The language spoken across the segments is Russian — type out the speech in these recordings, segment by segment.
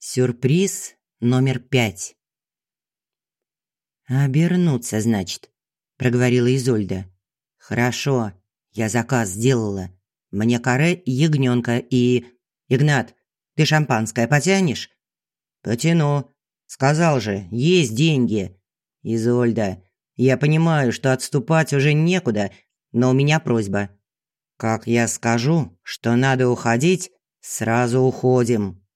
Сюрприз номер пять. «Обернуться, значит», – проговорила Изольда. «Хорошо, я заказ сделала. Мне каре ягнёнка и... Игнат, ты шампанское потянешь?» «Потяну. Сказал же, есть деньги. Изольда, я понимаю, что отступать уже некуда, но у меня просьба. Как я скажу, что надо уходить, сразу уходим».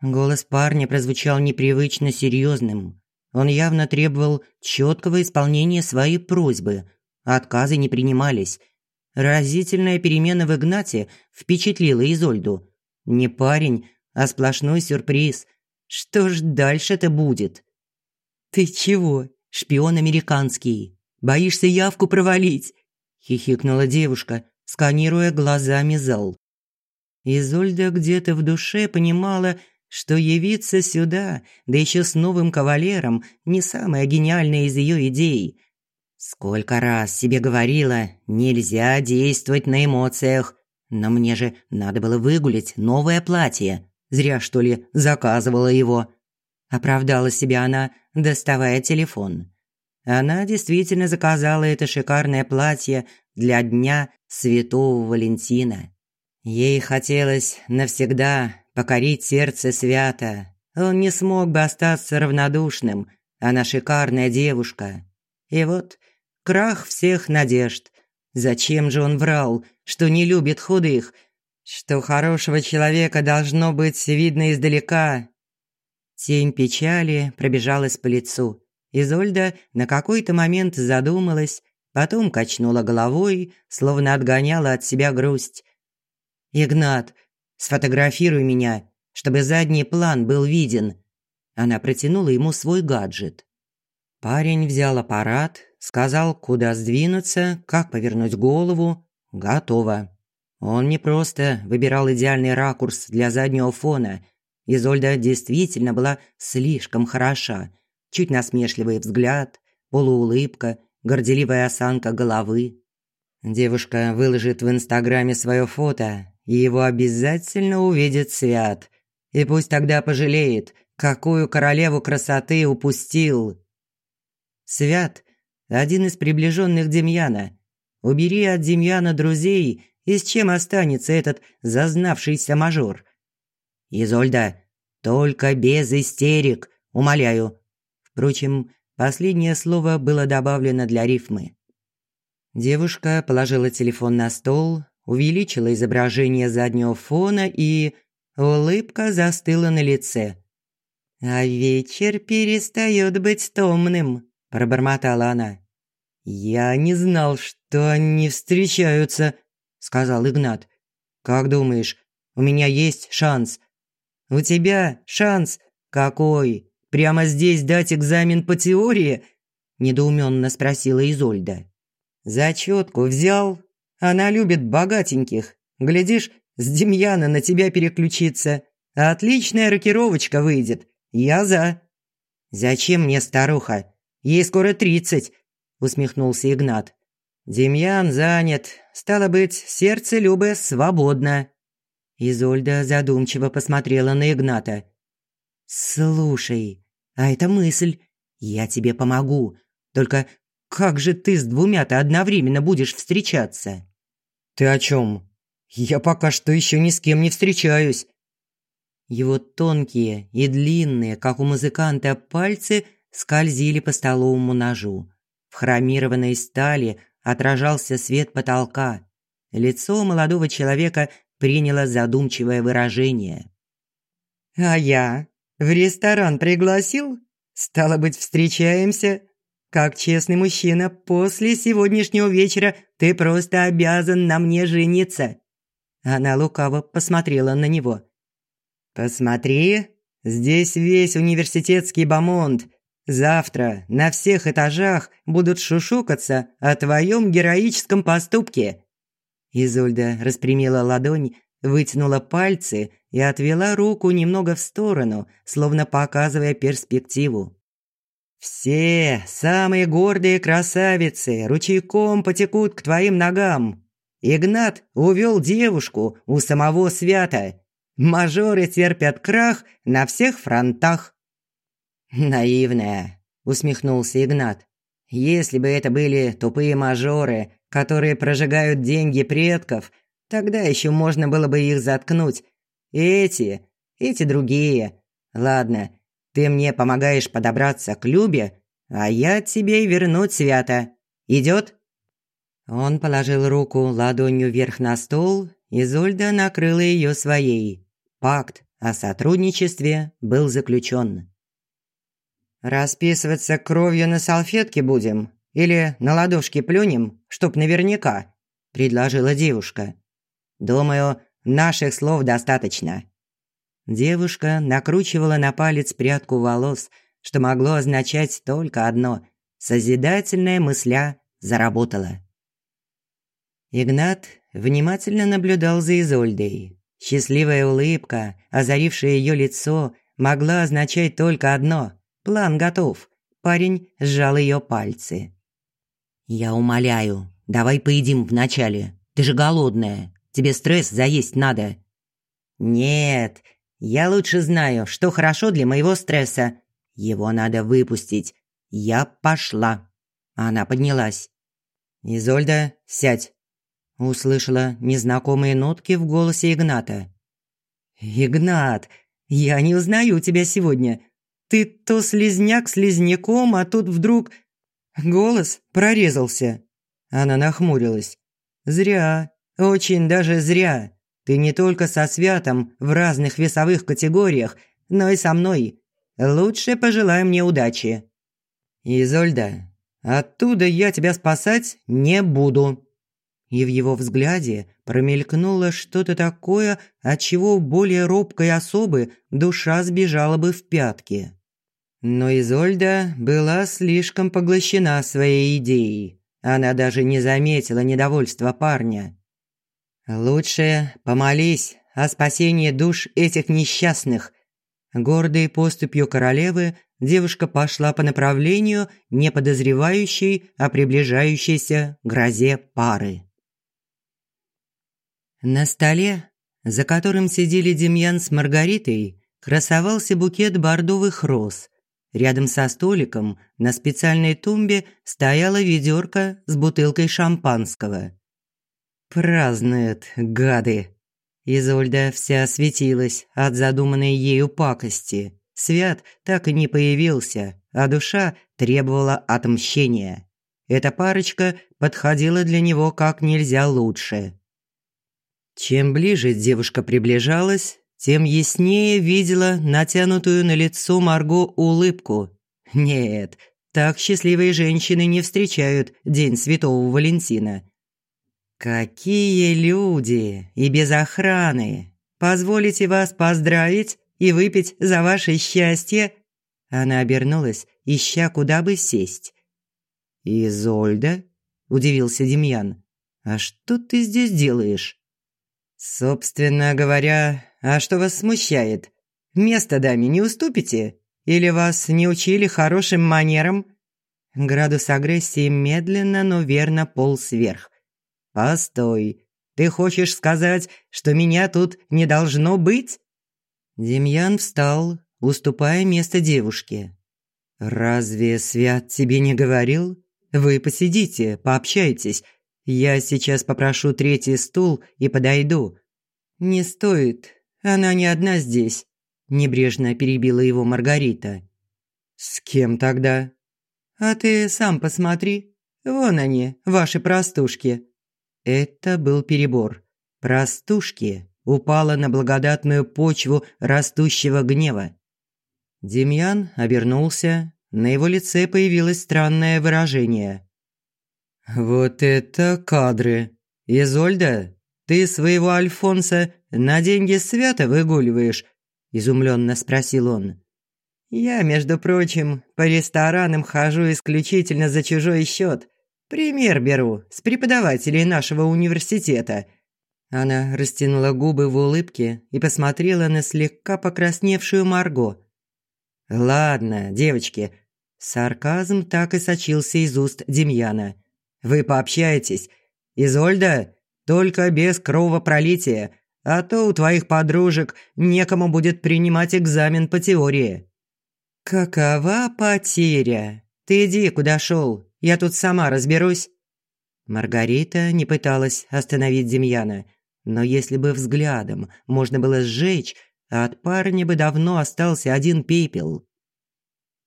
Голос парня прозвучал непривычно серьезным. Он явно требовал четкого исполнения своей просьбы. Отказы не принимались. Разительная перемена в Игнате впечатлила Изольду. Не парень, а сплошной сюрприз. Что ж дальше-то будет? «Ты чего, шпион американский? Боишься явку провалить?» – хихикнула девушка, сканируя глазами зал. Изольда где-то в душе понимала, что явиться сюда, да еще с новым кавалером, не самая гениальная из ее идей. Сколько раз себе говорила, нельзя действовать на эмоциях. Но мне же надо было выгулить новое платье. Зря, что ли, заказывала его. Оправдала себя она, доставая телефон. Она действительно заказала это шикарное платье для Дня Святого Валентина. Ей хотелось навсегда покорить сердце свято. Он не смог бы остаться равнодушным. Она шикарная девушка. И вот крах всех надежд. Зачем же он врал, что не любит худых, что хорошего человека должно быть видно издалека? Тень печали пробежалась по лицу. Изольда на какой-то момент задумалась, потом качнула головой, словно отгоняла от себя грусть. «Игнат, Сфотографируй меня, чтобы задний план был виден». Она протянула ему свой гаджет. Парень взял аппарат, сказал, куда сдвинуться, как повернуть голову. Готово. Он не просто выбирал идеальный ракурс для заднего фона. Изольда действительно была слишком хороша. Чуть насмешливый взгляд, полуулыбка, горделивая осанка головы. Девушка выложит в Инстаграме свое фото, и его обязательно увидит Свят. И пусть тогда пожалеет, какую королеву красоты упустил. Свят – один из приближенных Демьяна. Убери от Демьяна друзей, и с чем останется этот зазнавшийся мажор? Изольда, только без истерик, умоляю. Впрочем, последнее слово было добавлено для рифмы. Девушка положила телефон на стол, увеличила изображение заднего фона и... Улыбка застыла на лице. «А вечер перестает быть томным», – пробормотала она. «Я не знал, что они встречаются», – сказал Игнат. «Как думаешь, у меня есть шанс?» «У тебя шанс? Какой? Прямо здесь дать экзамен по теории?» – недоуменно спросила Изольда. «Зачетку взял?» Она любит богатеньких. Глядишь, с Демьяна на тебя переключиться. Отличная рокировочка выйдет. Я за». «Зачем мне старуха? Ей скоро тридцать», – усмехнулся Игнат. «Демьян занят. Стало быть, сердце Любы свободно». Изольда задумчиво посмотрела на Игната. «Слушай, а это мысль. Я тебе помогу. Только как же ты с двумя-то одновременно будешь встречаться?» «Ты о чем? Я пока что еще ни с кем не встречаюсь». Его тонкие и длинные, как у музыканта, пальцы скользили по столовому ножу. В хромированной стали отражался свет потолка. Лицо молодого человека приняло задумчивое выражение. «А я в ресторан пригласил? Стало быть, встречаемся?» Как честный мужчина, после сегодняшнего вечера ты просто обязан на мне жениться». Она лукаво посмотрела на него. «Посмотри, здесь весь университетский бомонд. Завтра на всех этажах будут шушукаться о твоем героическом поступке». Изольда распрямила ладонь, вытянула пальцы и отвела руку немного в сторону, словно показывая перспективу. Все самые гордые красавицы ручейком потекут к твоим ногам. Игнат увел девушку у самого свята. Мажоры терпят крах на всех фронтах». «Наивная», – усмехнулся Игнат. «Если бы это были тупые мажоры, которые прожигают деньги предков, тогда еще можно было бы их заткнуть. Эти, эти другие. Ладно, ты мне помогаешь подобраться к Любе, а я тебе вернуть свято. Идет? Он положил руку ладонью вверх на стол, и Зольда накрыла ее своей. Пакт о сотрудничестве был заключен. «Расписываться кровью на салфетке будем? Или на ладошке плюнем, чтоб наверняка?» – предложила девушка. «Думаю, наших слов достаточно». Девушка накручивала на палец прядку волос, что могло означать только одно – созидательная мысля заработала. Игнат внимательно наблюдал за Изольдой. Счастливая улыбка, озарившая ее лицо, могла означать только одно – план готов. Парень сжал ее пальцы. «Я умоляю, давай поедим вначале. Ты же голодная. Тебе стресс заесть надо». «Нет, я лучше знаю, что хорошо для моего стресса. Его надо выпустить. Я пошла». Она поднялась. «Изольда, сядь. Услышала незнакомые нотки в голосе Игната. «Игнат, я не узнаю тебя сегодня. Ты то слезняк слезняком, а тут вдруг...» Голос прорезался. Она нахмурилась. «Зря, очень даже зря. Ты не только со Святом в разных весовых категориях, но и со мной. Лучше пожелай мне удачи». «Изольда, оттуда я тебя спасать не буду», и в его взгляде промелькнуло что-то такое, от чего более робкой особы душа сбежала бы в пятки. Но Изольда была слишком поглощена своей идеей. Она даже не заметила недовольства парня. «Лучше помолись о спасении душ этих несчастных». Гордой поступью королевы девушка пошла по направлению, не подозревающей о приближающейся грозе пары. На столе, за которым сидели Демьян с Маргаритой, красовался букет бордовых роз. Рядом со столиком на специальной тумбе стояла ведерко с бутылкой шампанского. «Празднуют, гады!» Изольда вся светилась от задуманной ею пакости. Свят так и не появился, а душа требовала отмщения. Эта парочка подходила для него как нельзя лучше. Чем ближе девушка приближалась, тем яснее видела натянутую на лицо Марго улыбку. Нет, так счастливые женщины не встречают День Святого Валентина. «Какие люди! И без охраны! Позволите вас поздравить и выпить за ваше счастье?» Она обернулась, ища, куда бы сесть. «Изольда?» – удивился Демьян. «А что ты здесь делаешь?» «Собственно говоря, а что вас смущает? Место даме не уступите? Или вас не учили хорошим манерам?» Градус агрессии медленно, но верно полз вверх. «Постой, ты хочешь сказать, что меня тут не должно быть?» Демьян встал, уступая место девушке. «Разве Свят тебе не говорил? Вы посидите, пообщайтесь, я сейчас попрошу третий стул и подойду». «Не стоит, она не одна здесь», – небрежно перебила его Маргарита. «С кем тогда?» «А ты сам посмотри. Вон они, ваши простушки». Это был перебор. Простушки упала на благодатную почву растущего гнева. Демьян обернулся, на его лице появилось странное выражение. «Вот это кадры! Изольда, ты своего Альфонса на деньги свято выгуливаешь?» – изумленно спросил он. «Я, между прочим, по ресторанам хожу исключительно за чужой счет. Пример беру с преподавателей нашего университета». Она растянула губы в улыбке и посмотрела на слегка покрасневшую Марго. «Ладно, девочки». Сарказм так и сочился из уст Демьяна – вы пообщаетесь. Изольда, только без кровопролития, а то у твоих подружек некому будет принимать экзамен по теории». «Какова потеря? Ты иди, куда шел, я тут сама разберусь». Маргарита не пыталась остановить Демьяна, но если бы взглядом можно было сжечь, от парня бы давно остался один пепел.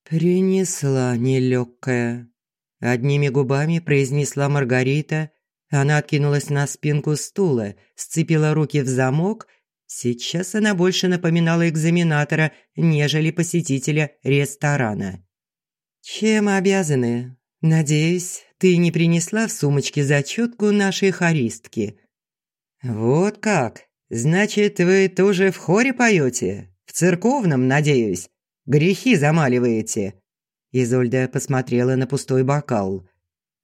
«Принесла нелегкая», – одними губами произнесла Маргарита. Она откинулась на спинку стула, сцепила руки в замок. Сейчас она больше напоминала экзаменатора, нежели посетителя ресторана. «Чем обязаны? Надеюсь, ты не принесла в сумочке зачетку нашей хористки?» «Вот как? Значит, вы тоже в хоре поете? В церковном, надеюсь?» Грехи замаливаете». Изольда посмотрела на пустой бокал.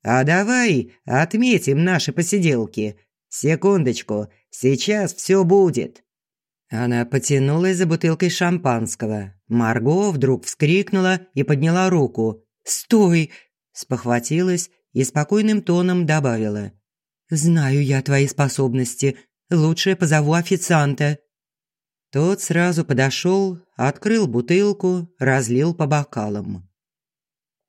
«А давай отметим наши посиделки. Секундочку, сейчас все будет». Она потянулась за бутылкой шампанского. Марго вдруг вскрикнула и подняла руку. «Стой!» – спохватилась и спокойным тоном добавила. «Знаю я твои способности. Лучше позову официанта». Тот сразу подошел, открыл бутылку, разлил по бокалам.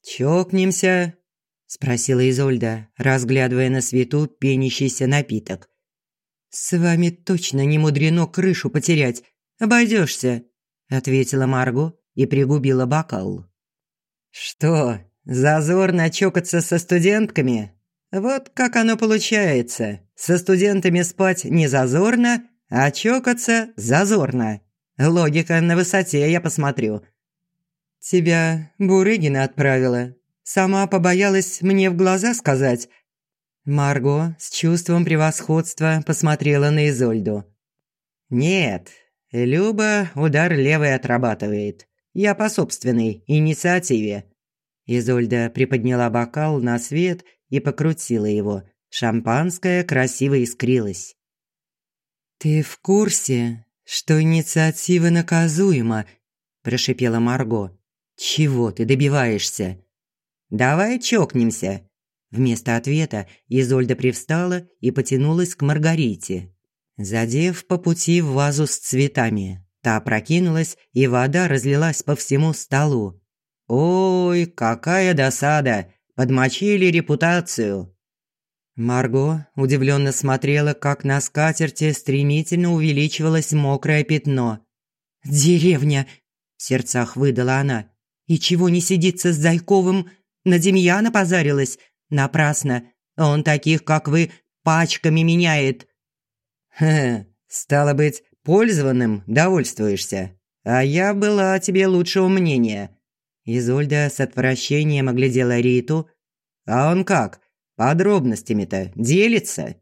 «Чокнемся?» – спросила Изольда, разглядывая на свету пенящийся напиток. «С вами точно не мудрено крышу потерять. Обойдешься», – ответила Марго и пригубила бокал. «Что, зазорно чокаться со студентками? Вот как оно получается. Со студентами спать не зазорно, а чокаться зазорно. Логика на высоте, я посмотрю. Тебя Бурыгина отправила. Сама побоялась мне в глаза сказать. Марго с чувством превосходства посмотрела на Изольду. «Нет, Люба удар левый отрабатывает. Я по собственной инициативе». Изольда приподняла бокал на свет и покрутила его. Шампанское красиво искрилось. «Ты в курсе, что инициатива наказуема?» – прошипела Марго. «Чего ты добиваешься?» «Давай чокнемся». Вместо ответа Изольда привстала и потянулась к Маргарите. Задев по пути в вазу с цветами, та прокинулась, и вода разлилась по всему столу. «Ой, какая досада! Подмочили репутацию!» Марго удивленно смотрела, как на скатерти стремительно увеличивалось мокрое пятно. «Деревня!» – в сердцах выдала она. «И чего не сидится с Зайковым? На Демьяна позарилась? Напрасно. Он таких, как вы, пачками меняет». «Хе, стало быть, пользованным довольствуешься. А я была о тебе лучшего мнения». Изольда с отвращением оглядела Риту. «А он как?» Подробностями-то делится?»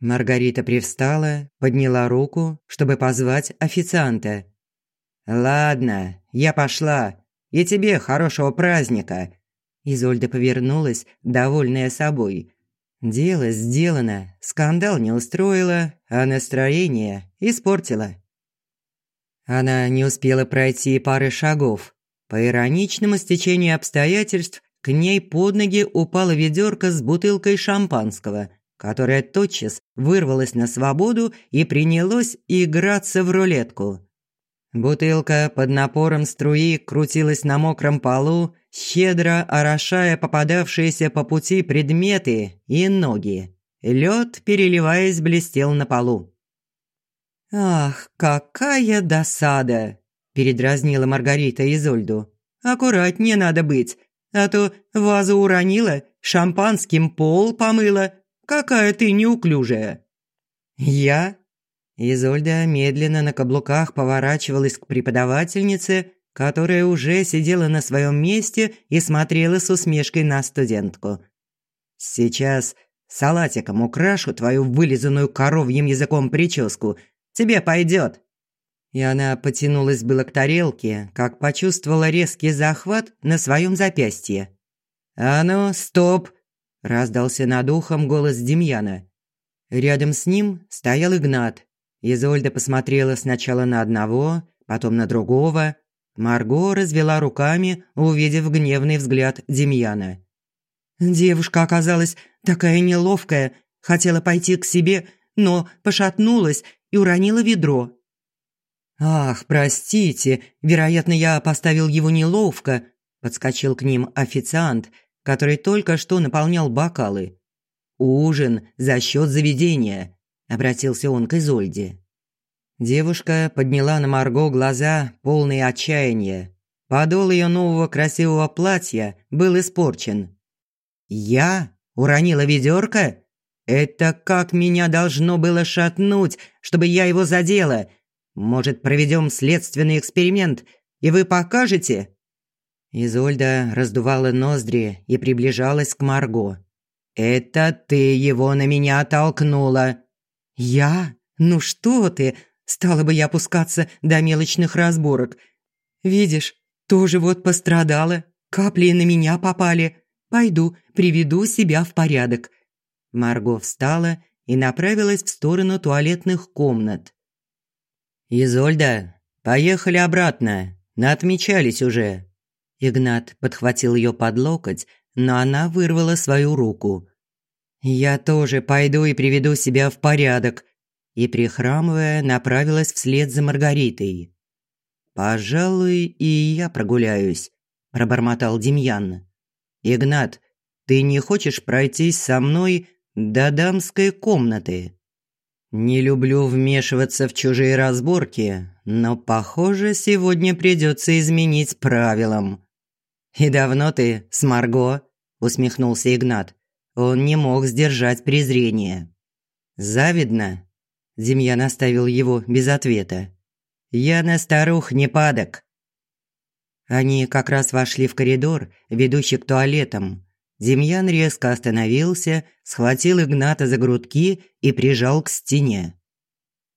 Маргарита привстала, подняла руку, чтобы позвать официанта. «Ладно, я пошла. И тебе хорошего праздника!» Изольда повернулась, довольная собой. Дело сделано, скандал не устроило, а настроение испортило. Она не успела пройти пары шагов. По ироничному стечению обстоятельств к ней под ноги упала ведерко с бутылкой шампанского, которая тотчас вырвалась на свободу и принялось играться в рулетку. Бутылка под напором струи крутилась на мокром полу, щедро орошая попадавшиеся по пути предметы и ноги. Лед, переливаясь, блестел на полу. «Ах, какая досада!» – передразнила Маргарита Изольду. «Аккуратнее надо быть, а то вазу уронила, шампанским пол помыла. Какая ты неуклюжая!» «Я?» Изольда медленно на каблуках поворачивалась к преподавательнице, которая уже сидела на своем месте и смотрела с усмешкой на студентку. «Сейчас салатиком украшу твою вылизанную коровьим языком прическу. Тебе пойдет!» И она потянулась было к тарелке, как почувствовала резкий захват на своем запястье. «А ну, стоп!» – раздался над ухом голос Демьяна. Рядом с ним стоял Игнат. Изольда посмотрела сначала на одного, потом на другого. Марго развела руками, увидев гневный взгляд Демьяна. Девушка оказалась такая неловкая, хотела пойти к себе, но пошатнулась и уронила ведро. «Ах, простите, вероятно, я поставил его неловко», – подскочил к ним официант, который только что наполнял бокалы. «Ужин за счет заведения», – обратился он к Изольде. Девушка подняла на Марго глаза, полные отчаяния. Подол ее нового красивого платья был испорчен. «Я? Уронила ведерко? Это как меня должно было шатнуть, чтобы я его задела? Может, проведем следственный эксперимент, и вы покажете?» Изольда раздувала ноздри и приближалась к Марго. «Это ты его на меня толкнула!» «Я? Ну что ты? Стала бы я опускаться до мелочных разборок. Видишь, тоже вот пострадала. Капли на меня попали. Пойду, приведу себя в порядок». Марго встала и направилась в сторону туалетных комнат. «Изольда, поехали обратно. Наотмечались уже». Игнат подхватил ее под локоть, но она вырвала свою руку. «Я тоже пойду и приведу себя в порядок», и, прихрамывая, направилась вслед за Маргаритой. «Пожалуй, и я прогуляюсь», – пробормотал Демьян. «Игнат, ты не хочешь пройтись со мной до дамской комнаты?» Не люблю вмешиваться в чужие разборки, но, похоже, сегодня придется изменить правилам. «И давно ты с Марго?» – усмехнулся Игнат. Он не мог сдержать презрение. «Завидно?» – Демьян оставил его без ответа. «Я на старух не падок». Они как раз вошли в коридор, ведущий к туалетам, Демьян резко остановился, схватил Игната за грудки и прижал к стене.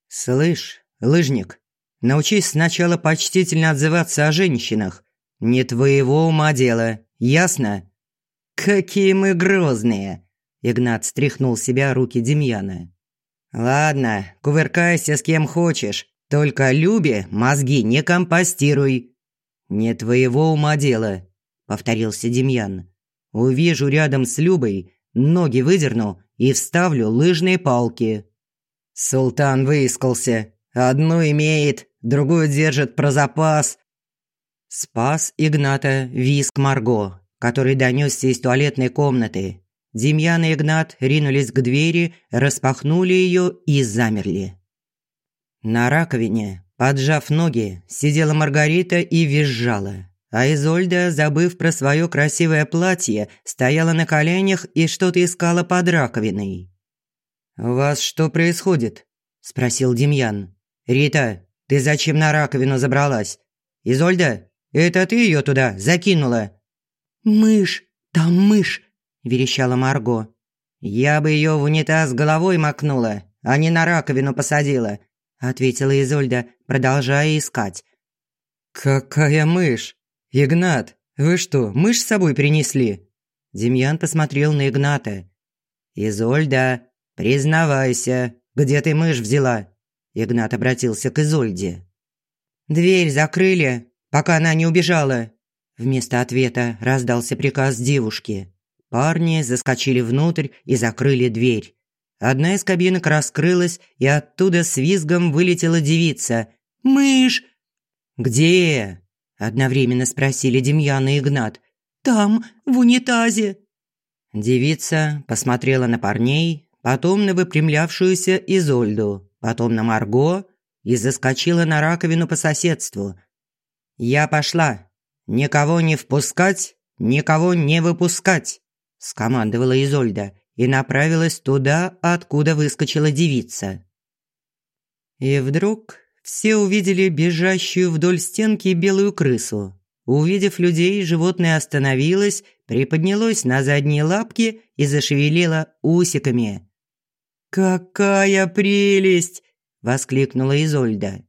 «Слышь, лыжник, научись сначала почтительно отзываться о женщинах. Не твоего ума дело, ясно?» «Какие мы грозные!» Игнат стряхнул себя руки Демьяна. «Ладно, кувыркайся с кем хочешь, только Любе мозги не компостируй». «Не твоего ума дело», – повторился Демьян. Увижу рядом с Любой, ноги выдерну и вставлю лыжные палки. Султан выискался. Одну имеет, другую держит про запас. Спас Игната виск Марго, который донесся из туалетной комнаты. Демьян и Игнат ринулись к двери, распахнули ее и замерли. На раковине, поджав ноги, сидела Маргарита и визжала. А Изольда, забыв про свое красивое платье, стояла на коленях и что-то искала под раковиной. «У вас что происходит?» – спросил Демьян. «Рита, ты зачем на раковину забралась? Изольда, это ты ее туда закинула?» «Мышь, там мышь!» – верещала Марго. «Я бы ее в унитаз головой макнула, а не на раковину посадила», – ответила Изольда, продолжая искать. «Какая мышь?» «Игнат, вы что, мышь с собой принесли?» Демьян посмотрел на Игната. «Изольда, признавайся, где ты мышь взяла?» Игнат обратился к Изольде. «Дверь закрыли, пока она не убежала». Вместо ответа раздался приказ девушки. Парни заскочили внутрь и закрыли дверь. Одна из кабинок раскрылась, и оттуда с визгом вылетела девица. «Мышь!» «Где?» Одновременно спросили Демьян и Игнат. «Там, в унитазе». Девица посмотрела на парней, потом на выпрямлявшуюся Изольду, потом на Марго и заскочила на раковину по соседству. «Я пошла. Никого не впускать, никого не выпускать», – скомандовала Изольда и направилась туда, откуда выскочила девица. И вдруг все увидели бежащую вдоль стенки белую крысу. Увидев людей, животное остановилось, приподнялось на задние лапки и зашевелило усиками. «Какая прелесть!» – воскликнула Изольда.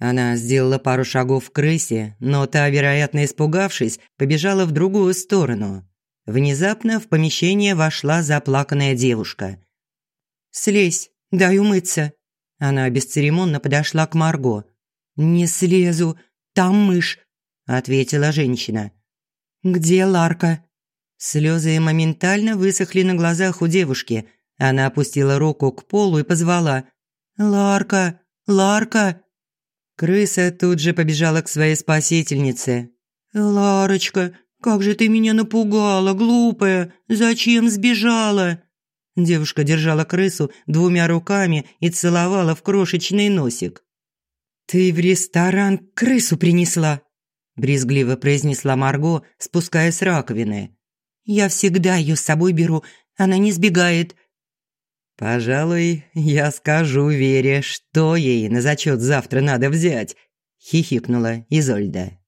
Она сделала пару шагов к крысе, но та, вероятно испугавшись, побежала в другую сторону. Внезапно в помещение вошла заплаканная девушка. «Слезь, дай умыться», она бесцеремонно подошла к Марго. «Не слезу, там мышь», – ответила женщина. «Где Ларка?» Слезы моментально высохли на глазах у девушки. Она опустила руку к полу и позвала. «Ларка! Ларка!» Крыса тут же побежала к своей спасительнице. «Ларочка, как же ты меня напугала, глупая! Зачем сбежала?» Девушка держала крысу двумя руками и целовала в крошечный носик. «Ты в ресторан крысу принесла?» – брезгливо произнесла Марго, спускаясь с раковины. «Я всегда ее с собой беру, она не сбегает». «Пожалуй, я скажу Вере, что ей на зачет завтра надо взять», – хихикнула Изольда.